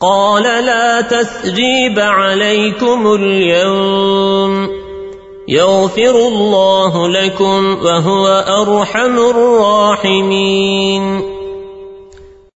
قال لا تثريب عليكم اليوم يغفر الله لكم وهو أرحم الراحمين